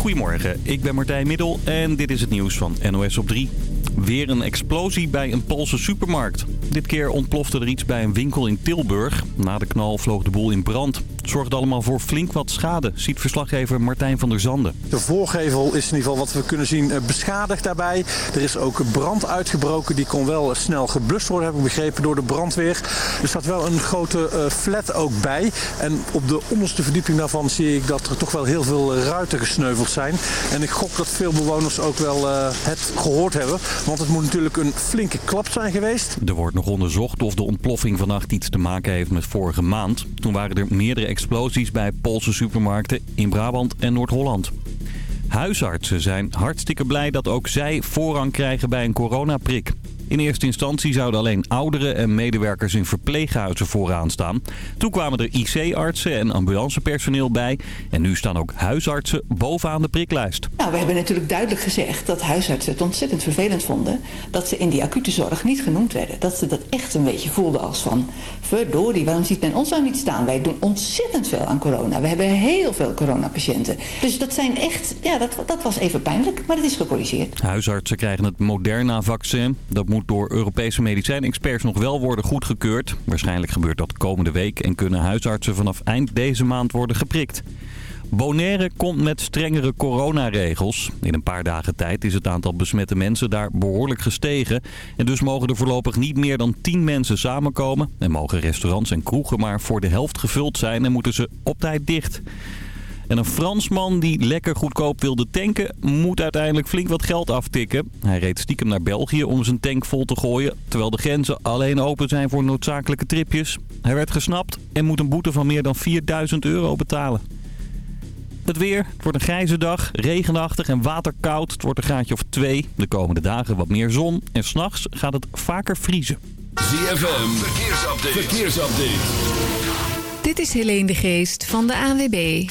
Goedemorgen, ik ben Martijn Middel en dit is het nieuws van NOS op 3. Weer een explosie bij een Poolse supermarkt. Dit keer ontplofte er iets bij een winkel in Tilburg. Na de knal vloog de boel in brand. Het zorgde allemaal voor flink wat schade, ziet verslaggever Martijn van der Zanden. De voorgevel is in ieder geval wat we kunnen zien eh, beschadigd daarbij. Er is ook brand uitgebroken. Die kon wel snel geblust worden, heb ik begrepen, door de brandweer. Er staat wel een grote eh, flat ook bij. En op de onderste verdieping daarvan zie ik dat er toch wel heel veel ruiten gesneuveld zijn. En ik gok dat veel bewoners ook wel het gehoord hebben. Want het moet natuurlijk een flinke klap zijn geweest. Er wordt nog onderzocht of de ontploffing vannacht iets te maken heeft met vorige maand. Toen waren er meerdere explosies bij Poolse supermarkten in Brabant en Noord-Holland. Huisartsen zijn hartstikke blij dat ook zij voorrang krijgen bij een coronaprik. In eerste instantie zouden alleen ouderen en medewerkers in verpleeghuizen vooraan staan. Toen kwamen er IC-artsen en ambulancepersoneel bij. En nu staan ook huisartsen bovenaan de priklijst. Nou, we hebben natuurlijk duidelijk gezegd dat huisartsen het ontzettend vervelend vonden... dat ze in die acute zorg niet genoemd werden. Dat ze dat echt een beetje voelden als van... verdorie, waarom ziet men ons nou niet staan? Wij doen ontzettend veel aan corona. We hebben heel veel coronapatiënten. Dus dat zijn echt... Ja, dat, dat was even pijnlijk, maar het is gecorrigeerd. Huisartsen krijgen het Moderna-vaccin. Dat moet door Europese medicijnexperts nog wel worden goedgekeurd. Waarschijnlijk gebeurt dat komende week en kunnen huisartsen vanaf eind deze maand worden geprikt. Bonaire komt met strengere coronaregels. In een paar dagen tijd is het aantal besmette mensen daar behoorlijk gestegen. En dus mogen er voorlopig niet meer dan 10 mensen samenkomen. En mogen restaurants en kroegen maar voor de helft gevuld zijn en moeten ze op tijd dicht. En een Fransman die lekker goedkoop wilde tanken, moet uiteindelijk flink wat geld aftikken. Hij reed stiekem naar België om zijn tank vol te gooien, terwijl de grenzen alleen open zijn voor noodzakelijke tripjes. Hij werd gesnapt en moet een boete van meer dan 4000 euro betalen. Het weer. Het wordt een grijze dag, regenachtig en waterkoud. Het wordt een graadje of twee. De komende dagen wat meer zon. En s'nachts gaat het vaker vriezen. ZFM, verkeersupdate. verkeersupdate. Dit is Helene de Geest van de ANWB.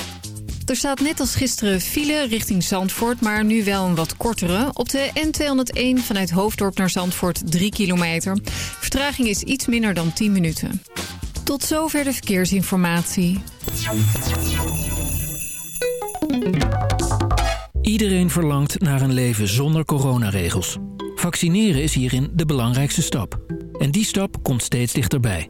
Er staat net als gisteren file richting Zandvoort, maar nu wel een wat kortere. Op de N201 vanuit Hoofddorp naar Zandvoort 3 kilometer. Vertraging is iets minder dan 10 minuten. Tot zover de verkeersinformatie. Iedereen verlangt naar een leven zonder coronaregels. Vaccineren is hierin de belangrijkste stap. En die stap komt steeds dichterbij.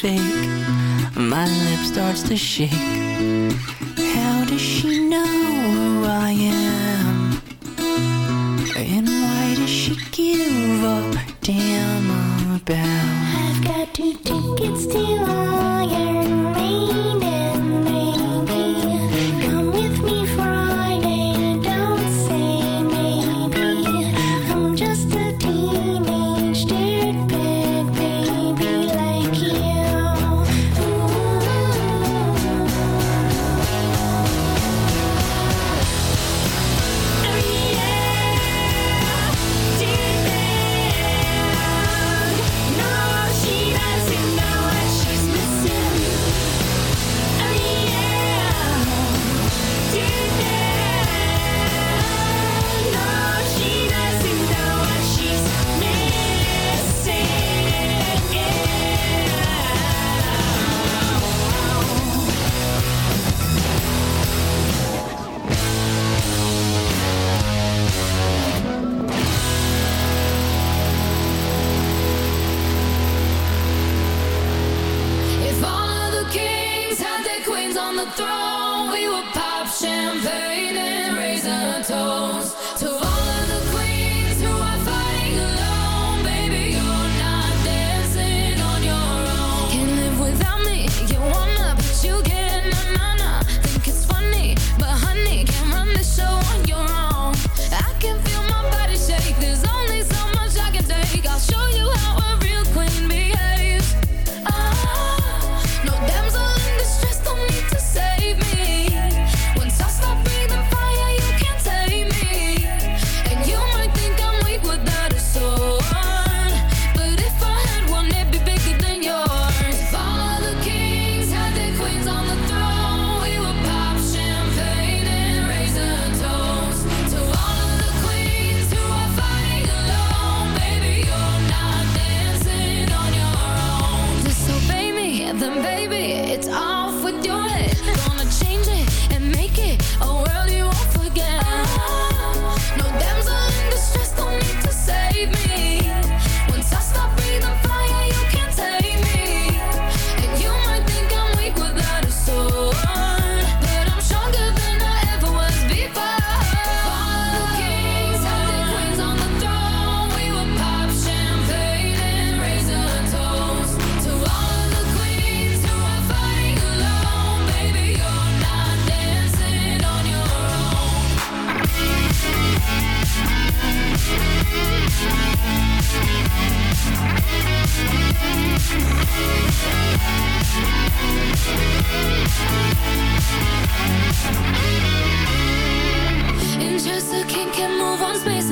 shake. My lip starts to shake. throne, we would pop champagne and raise a toast to one space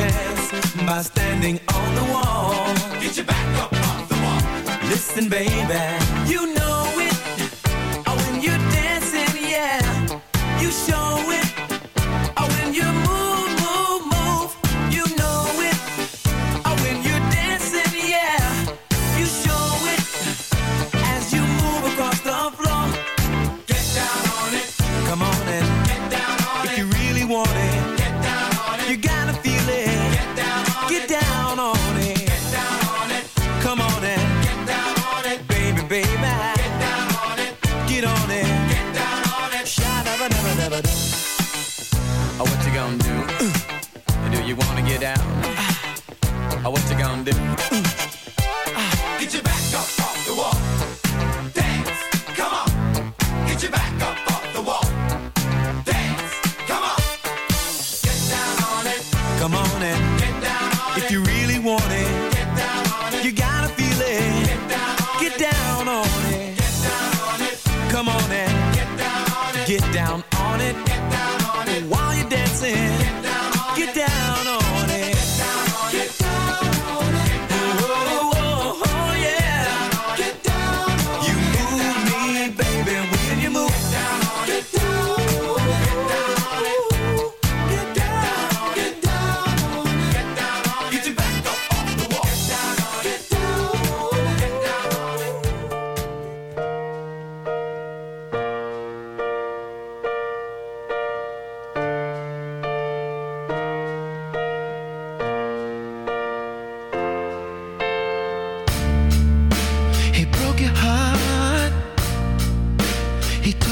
chance by standing on the wall. Get your back up off the wall. Listen, baby, you know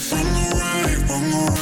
if I'm alright, I'm alright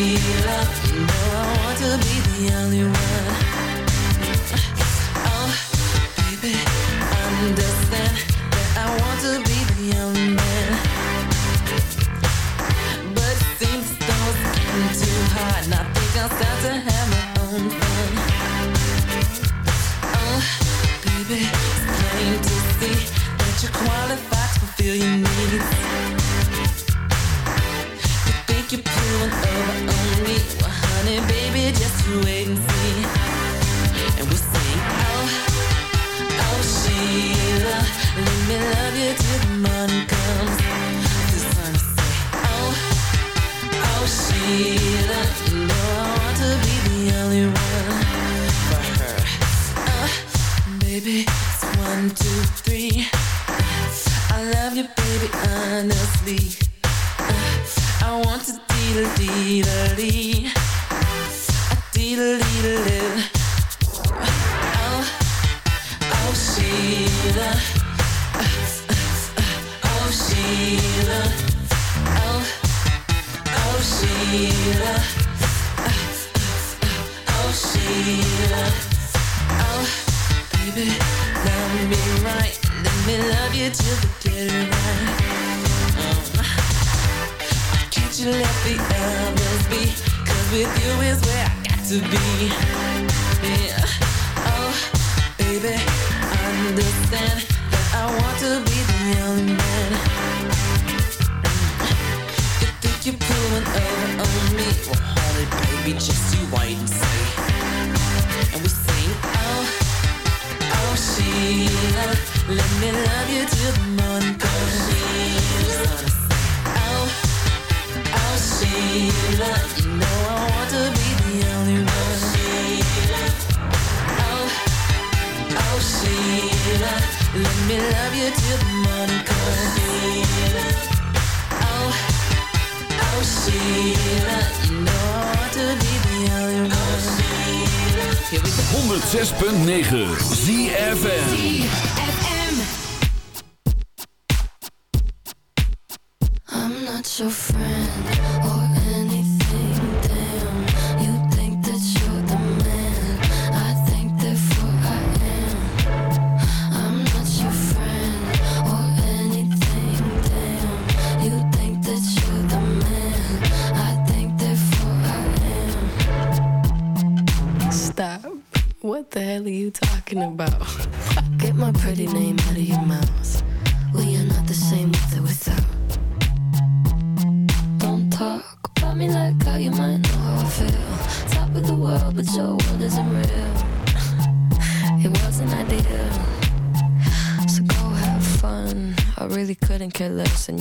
You know I want to be the only one. Oh, baby, understand that I want to be. Sheila, let me love you till the morning comes. Sheila, oh, oh Sheila, you know I want to be the only one. Sheila, oh, oh Sheila, let me love you till the morning comes. Sheila, oh, oh Sheila, you know. 106.9 ZFN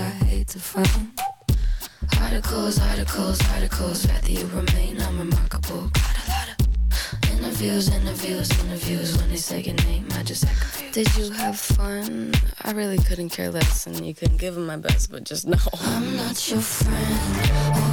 I hate to find. Articles, articles, articles, rather you remain unremarkable. Got a lot of interviews, interviews, interviews. When they say your name, I just act. Did you have fun? I really couldn't care less, and you couldn't give them my best, but just know. I'm not your friend.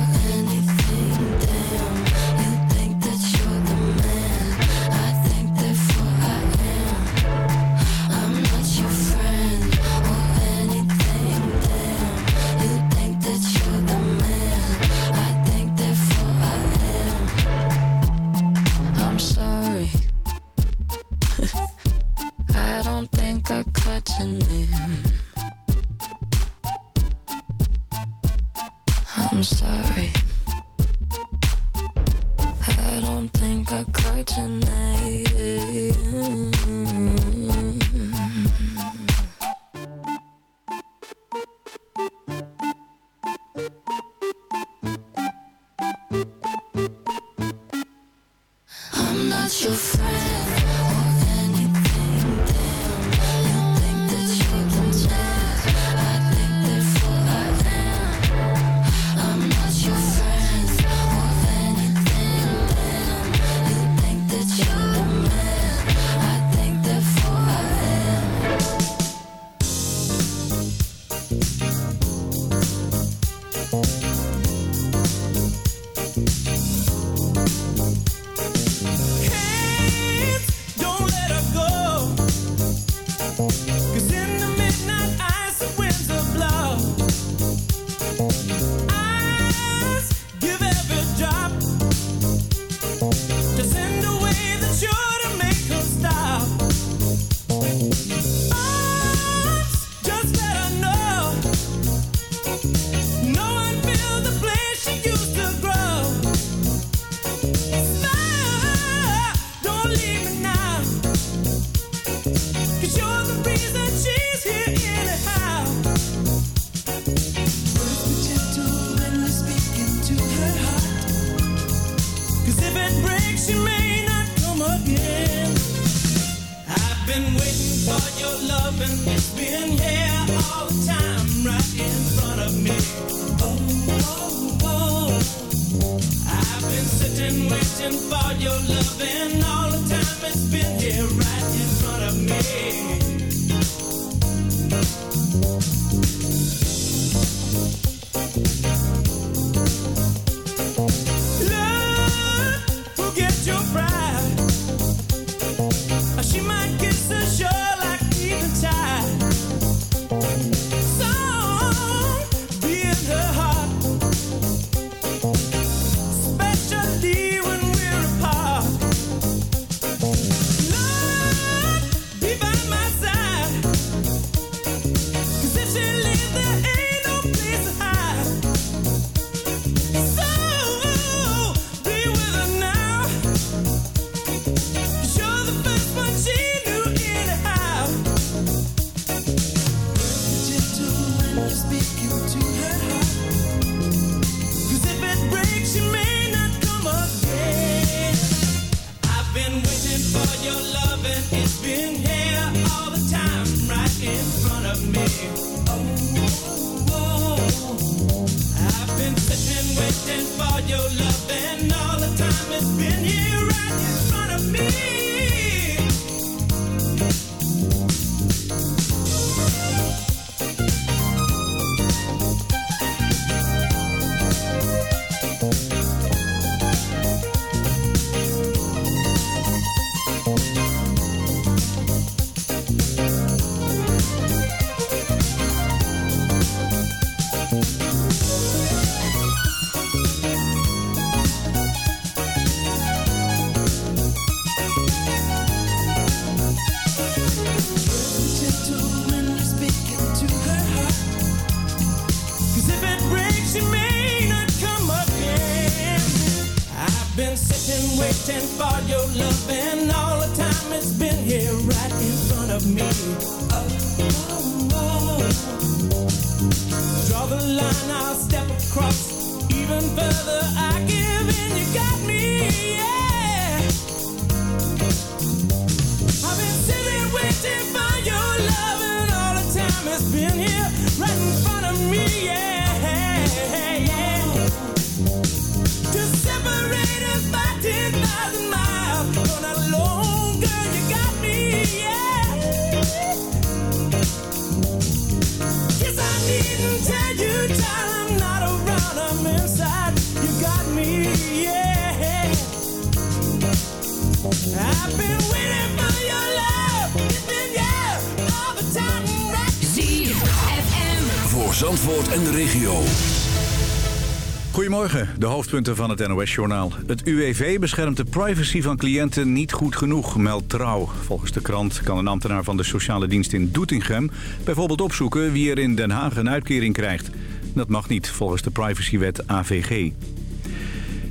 Hoofdpunten van het NOS-journaal. Het UWV beschermt de privacy van cliënten niet goed genoeg, meldt Trouw. Volgens de krant kan een ambtenaar van de sociale dienst in Doetinchem... bijvoorbeeld opzoeken wie er in Den Haag een uitkering krijgt. Dat mag niet, volgens de privacywet AVG.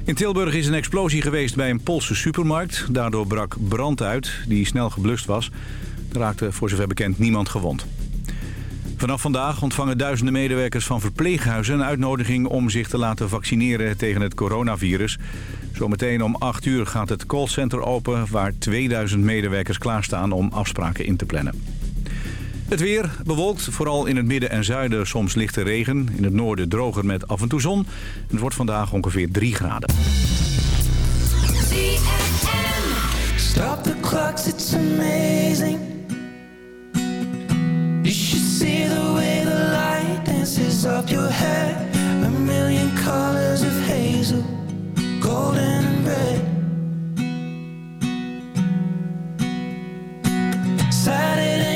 In Tilburg is een explosie geweest bij een Poolse supermarkt. Daardoor brak brand uit, die snel geblust was. Er raakte voor zover bekend niemand gewond. Vanaf vandaag ontvangen duizenden medewerkers van verpleeghuizen een uitnodiging om zich te laten vaccineren tegen het coronavirus. Zometeen om 8 uur gaat het callcenter open waar 2000 medewerkers klaarstaan om afspraken in te plannen. Het weer bewolkt, vooral in het midden en zuiden soms lichte regen. In het noorden droger met af en toe zon. Het wordt vandaag ongeveer 3 graden. You should see the way the light dances up your hair. A million colors of hazel, golden and red. Saturday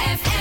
ZFM.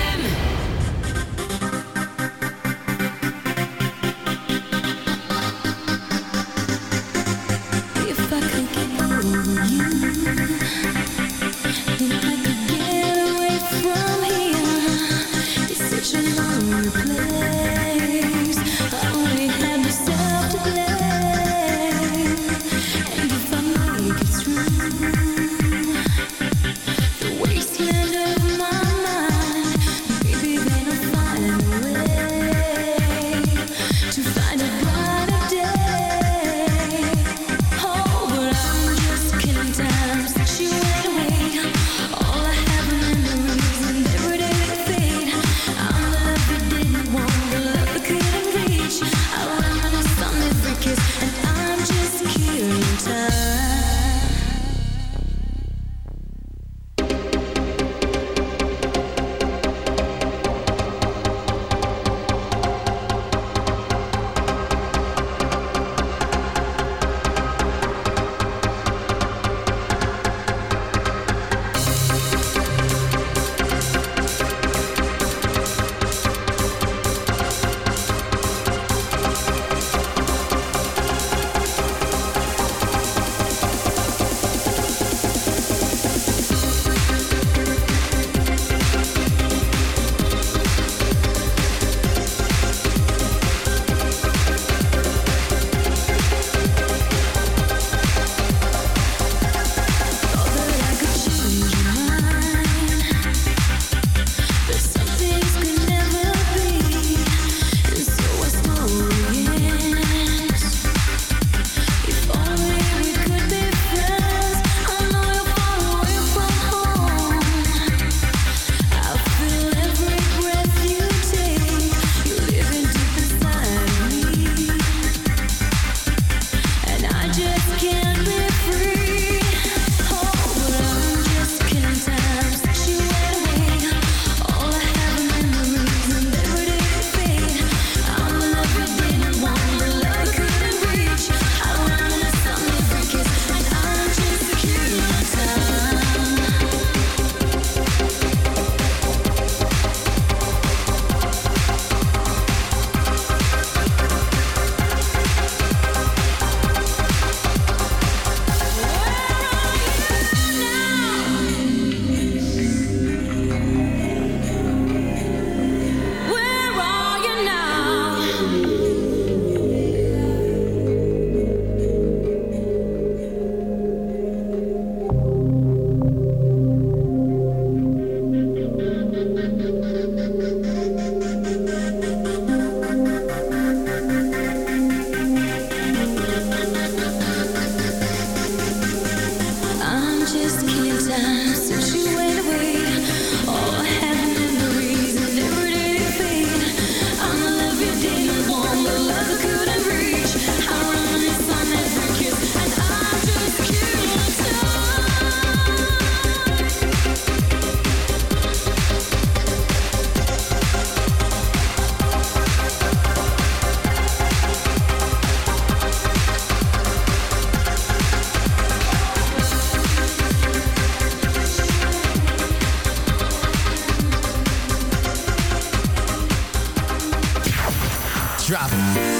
drop it.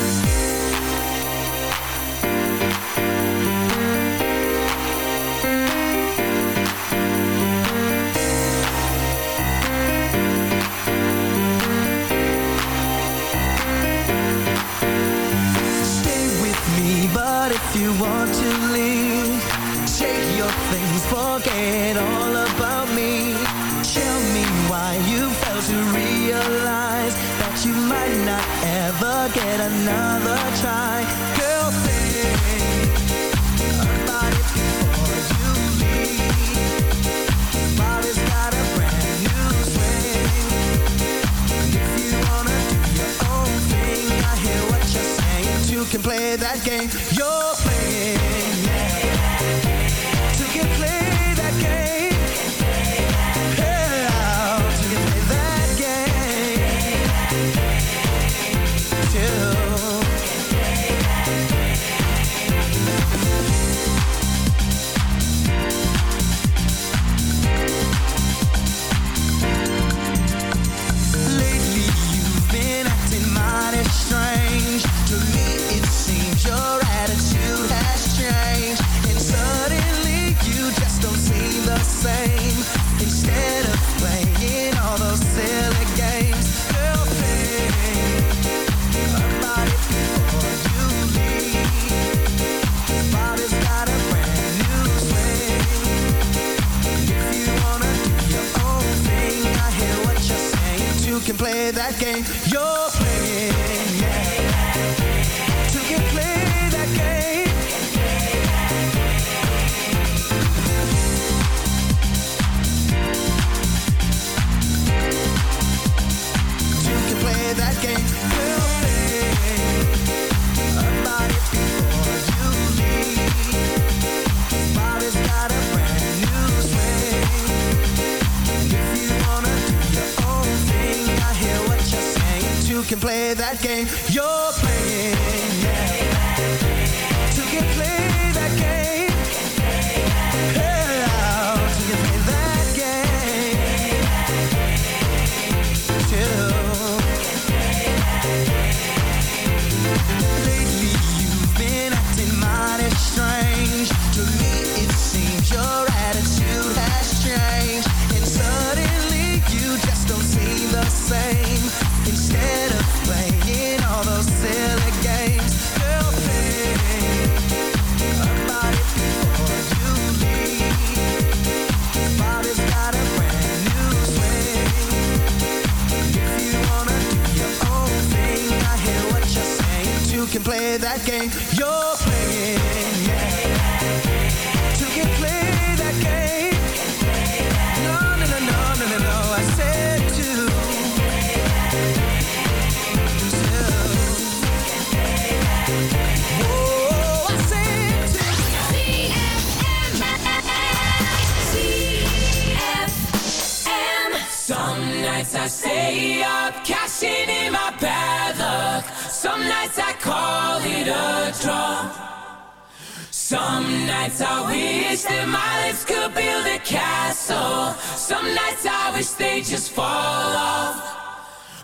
fall off.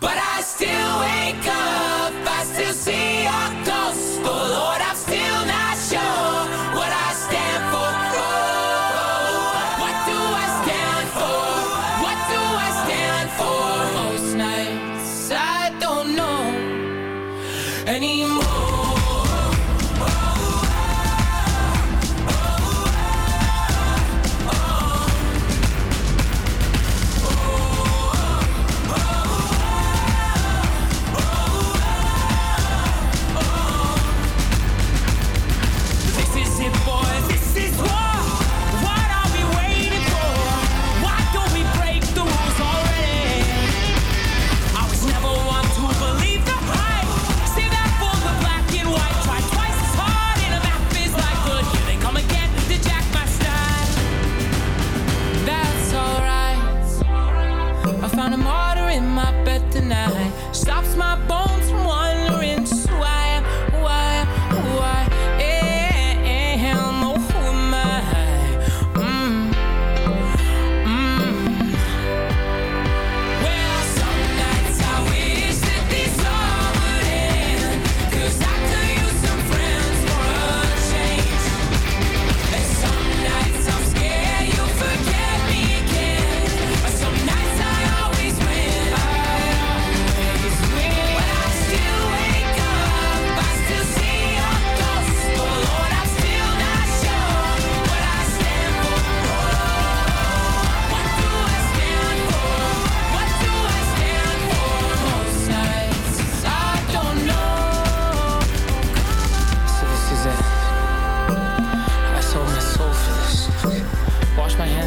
But I still wake up, I still see your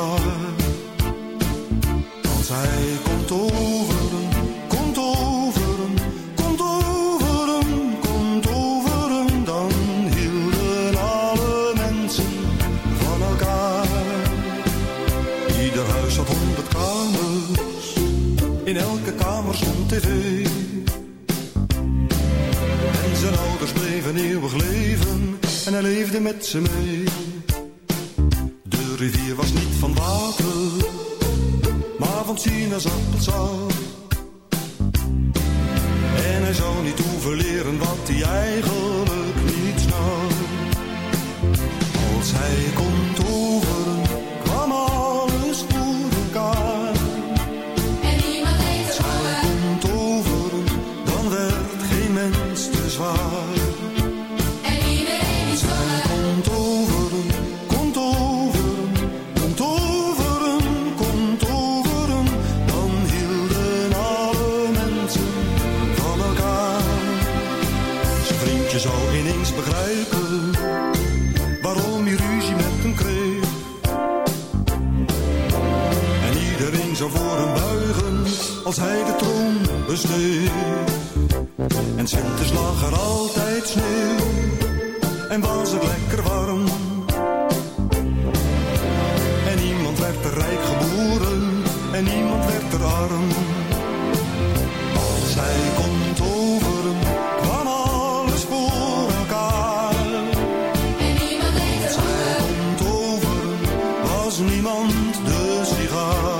Als Want hij komt overen, komt overen, komt overen, komt overen. Dan hielden alle mensen van elkaar. Ieder huis had honderd kamers, in elke kamer stond tv. En zijn ouders bleven eeuwig leven en hij leefde met ze mee. de Girard.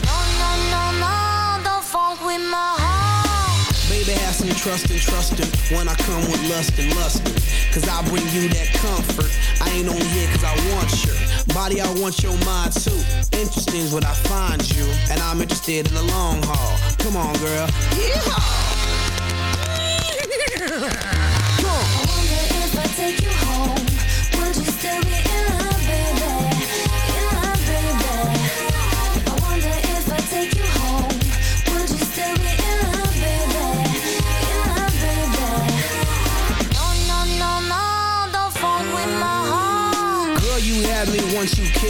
you trust him when I come with lust and lust Cause I bring you that comfort. I ain't on here cause I want your body, I want your mind too. Interesting's what I find you, and I'm interested in the long haul. Come on, girl. Yeah.